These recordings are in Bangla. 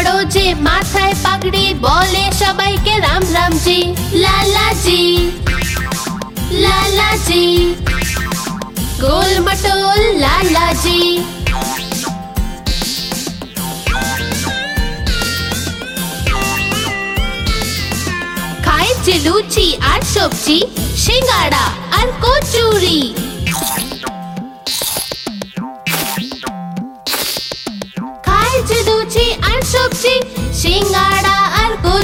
বড় যে মাথায় পাগড়ি বলে সবাইকে রাম রামজি লালাজি লালাজি গোল মটুল লালাজি খায় যে লুচি আর সবজি সিঙ্গাড়া আর কচুরি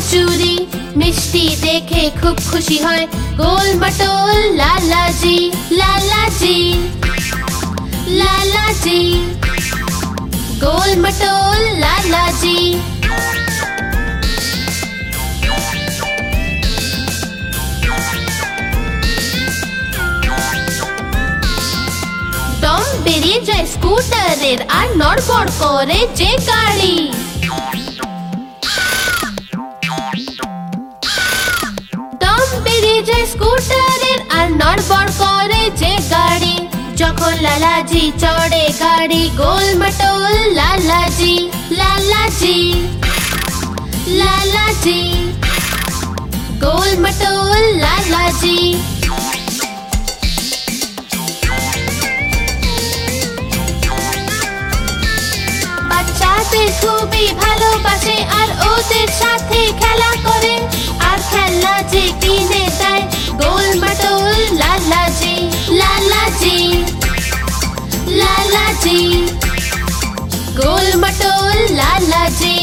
কচুরি মিষ্টি দেখে খুব খুশি হয় গোল মটল লালাজি লালাজি লালাজি গোল মটল লালাজি দম বেরিয়ে যায় স্কুটারের আর নড়বড় করে যে গাড়ি স্কুটারের আর নড়বড় করে যে গাড়ি। যখন লালাজি চড়ে গাড়ি গোল মটল লালাজি লালাজি লালাজি গোল মটল লালাজি। বাচ্চাদের খুবই ভালোবাসে আর ওদের সাথে খেলা করে। আর খেলনা যে কিনে দেয় গোল মটল লালাজি লালাজি লালাজি গোল মটল লালাজি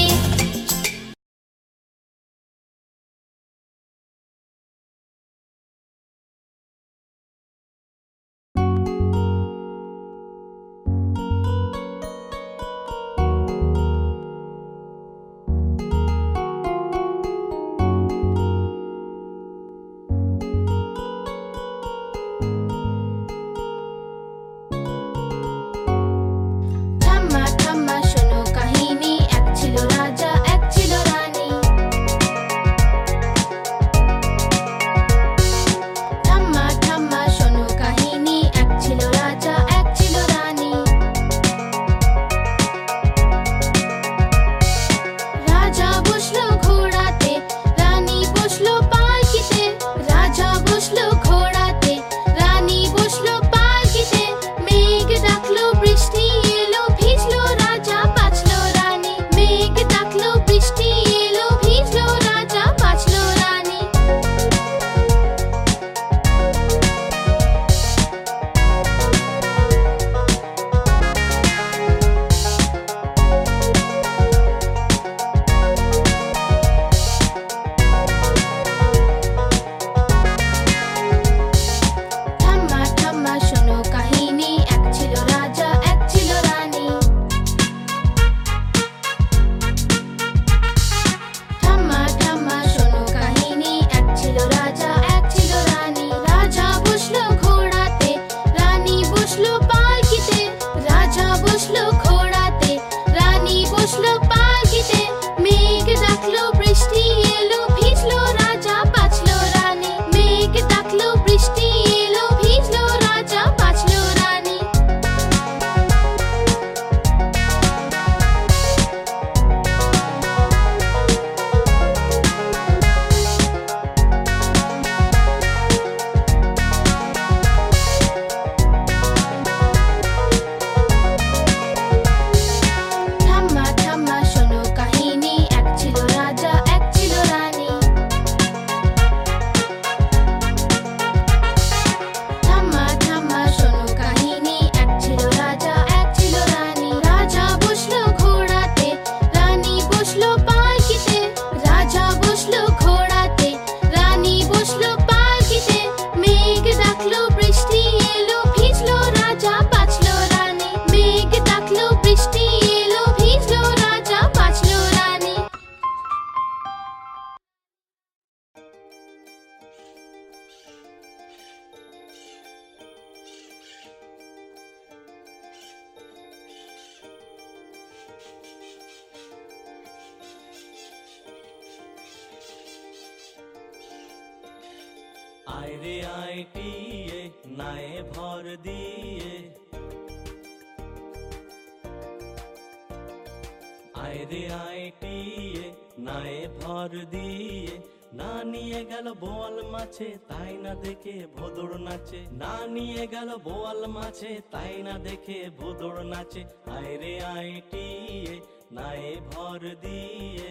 নাচে। না নিয়ে গেল বোয়াল মাছে, তাই না দেখে ভোদর নাচে। আয় রে আইটিয়ে নায়ে ভর দিয়ে।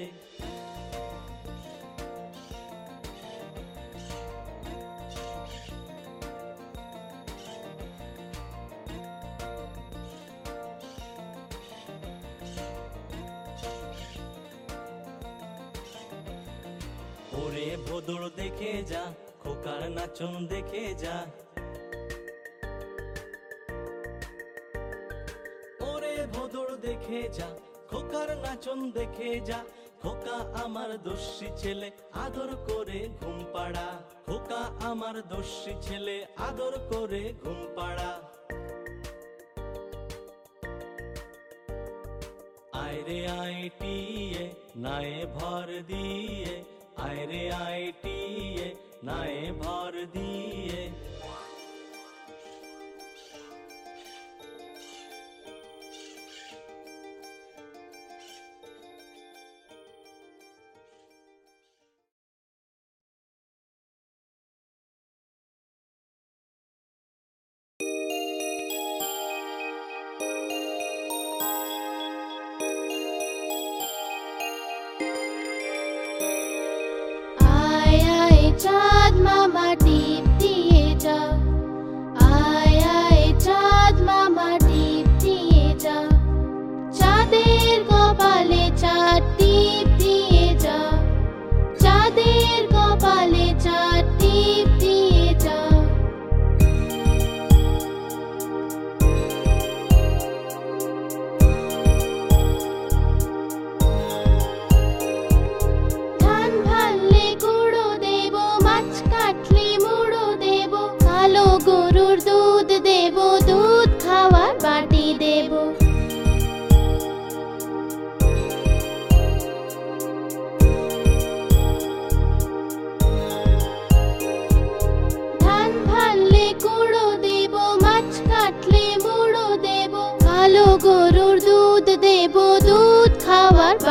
ওরে ভোদর দেখে যা খোকার নাচন দেখে যা। ওরে ভোদর দেখে যা, খোকার নাচন দেখে যা। খোকা আমার দোষী ছেলে, আদর করে ঘুম পাড়া। খোকা আমার দোষী ছেলে, আদর করে ঘুম পাড়া। আয়রে আইটিয়ে নায়ে ভর দিয়ে। আয়রে আইটিয়ে নায়ে ভর দিয়ে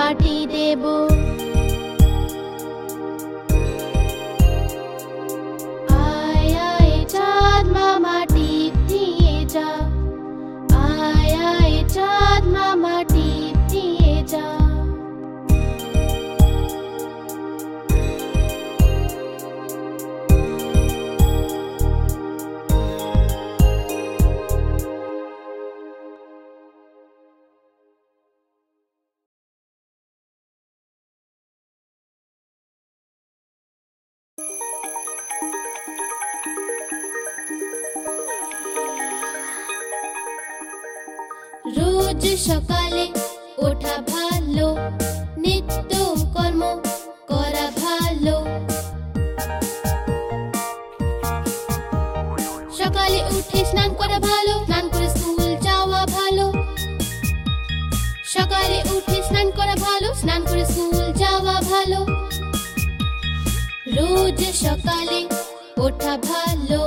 বাটি দেব। ভালো, স্নান করে স্কুল যাওয়া ভালো। রোজ সকালে ওঠা ভালো।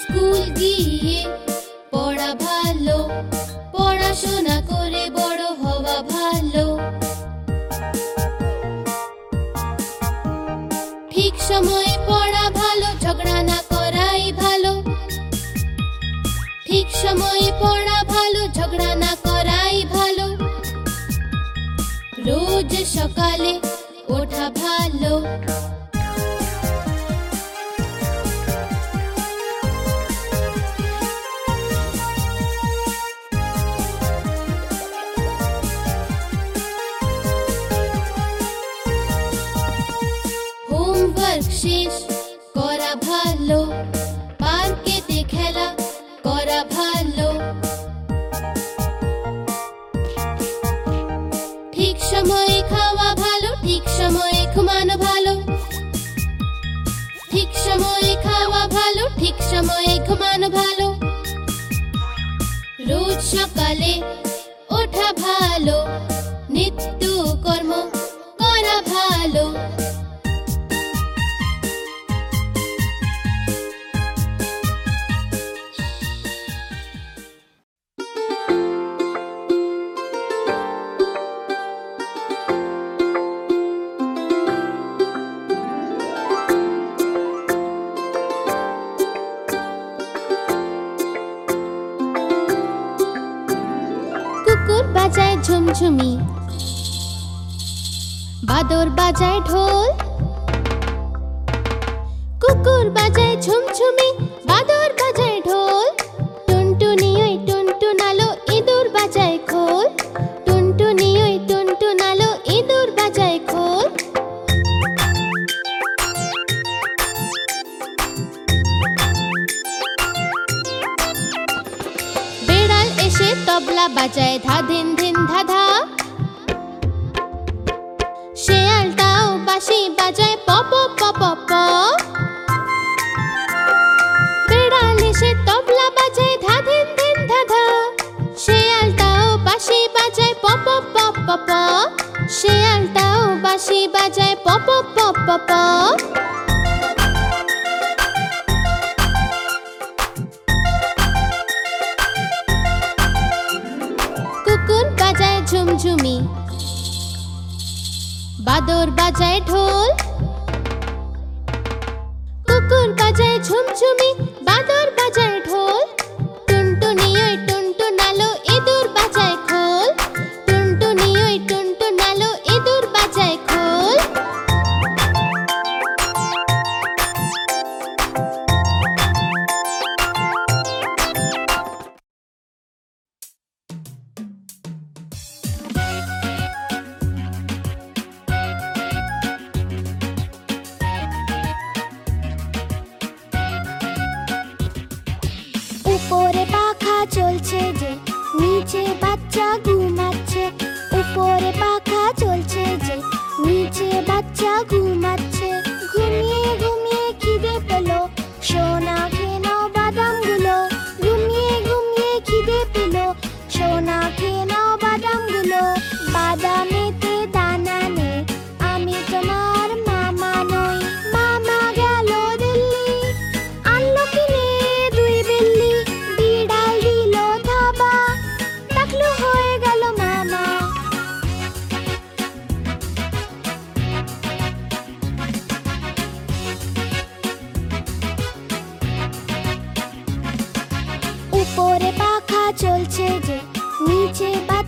স্কুল গিয়ে পড়া ভালো, পড়াশোনা সকালে ওঠা ভালো। হোমওয়ার্ক শেষ করা ভালো। সময়ে ঘুমানো ভালো। রোজ সকালে ওঠা ভালো। নিত্য কর্ম করা ভালো। চলছে যে নিচে বাচ্চা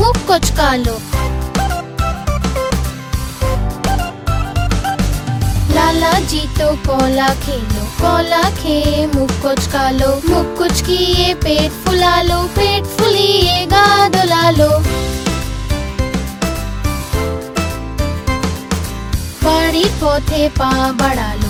ముక్కొచ్చుకాలు लाला जी तो कोला खेलो, कोला खे मुक्कुचका लो। किए पेट फुला लो, पेट फुलिए गा दुला लो। बड़ी पोथे पा बड़ा लो।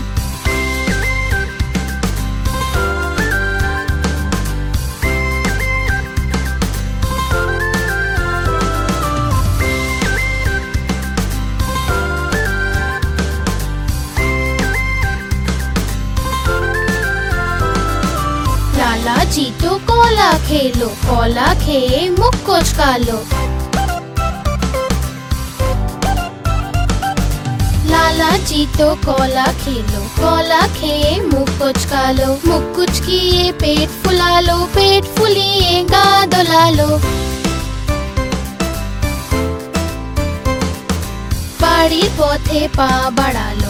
কলা খেলো কলা খেয়ে মুখ কোচকালো লালাজি তো কলা খেলো কলা খেয়ে মুখ কোচকালো মুখ কুচকিয়ে পেট ফুলালো পেট ফুলিয়ে গা দোলালো বাড়ির পথে পা বাড়ালো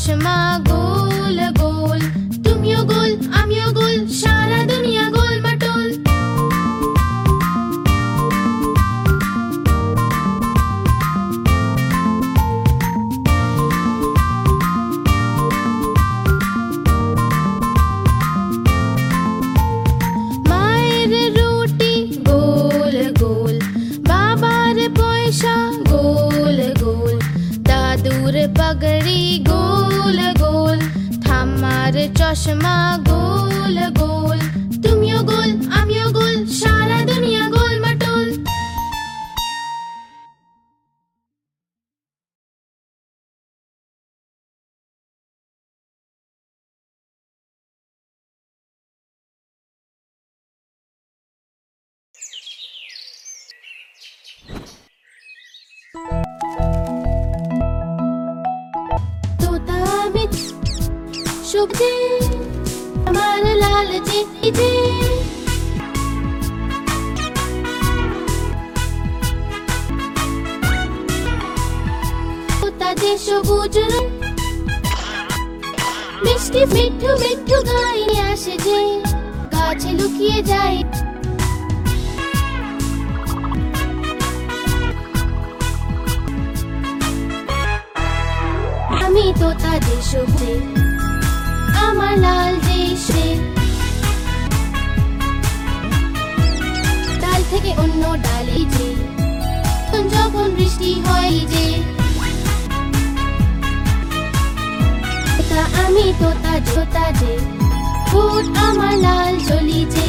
Hiroshima সবুজ মিষ্টি মিঠু মিঠু আসে যে গাছে লুকিয়ে যায়। আমি তো তাদের সবুজে আমার লাল দেশে। ডাল থেকে অন্য ডালে যে যখন বৃষ্টি হয় যে। তা আমি তোতা জোতা যে, ফুট আমার লাল জ্বলি যে।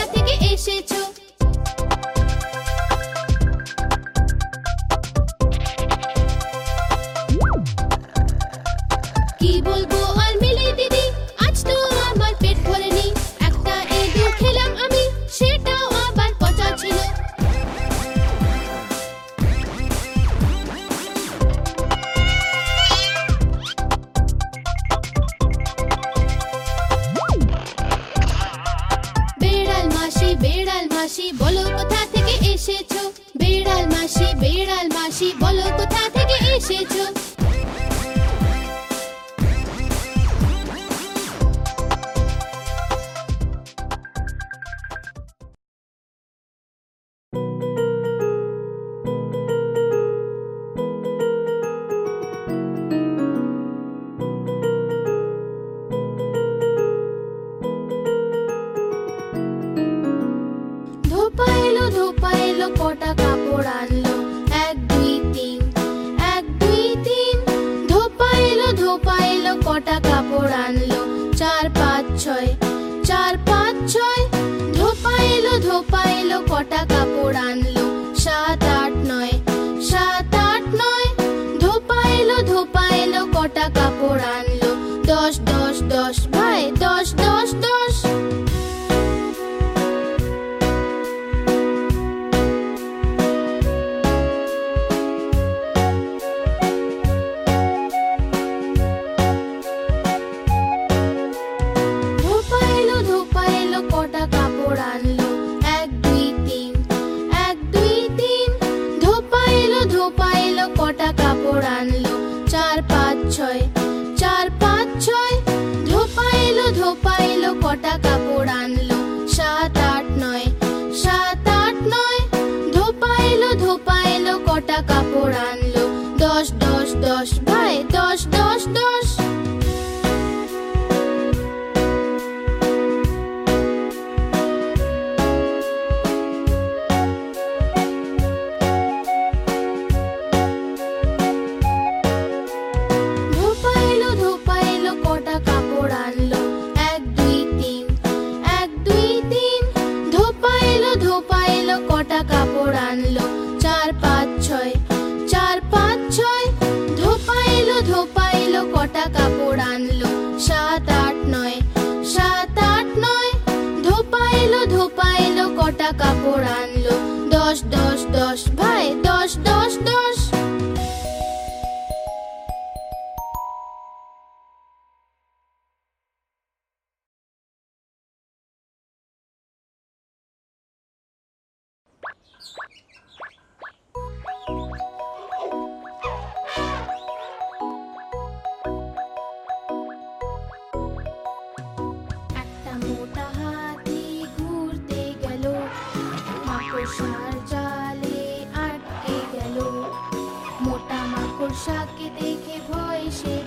এলো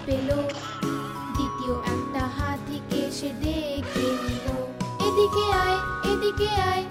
পেল। দ্বিতীয় একটা হাতিকে সে দেখে নিল। এদিকে আয় এদিকে আয়।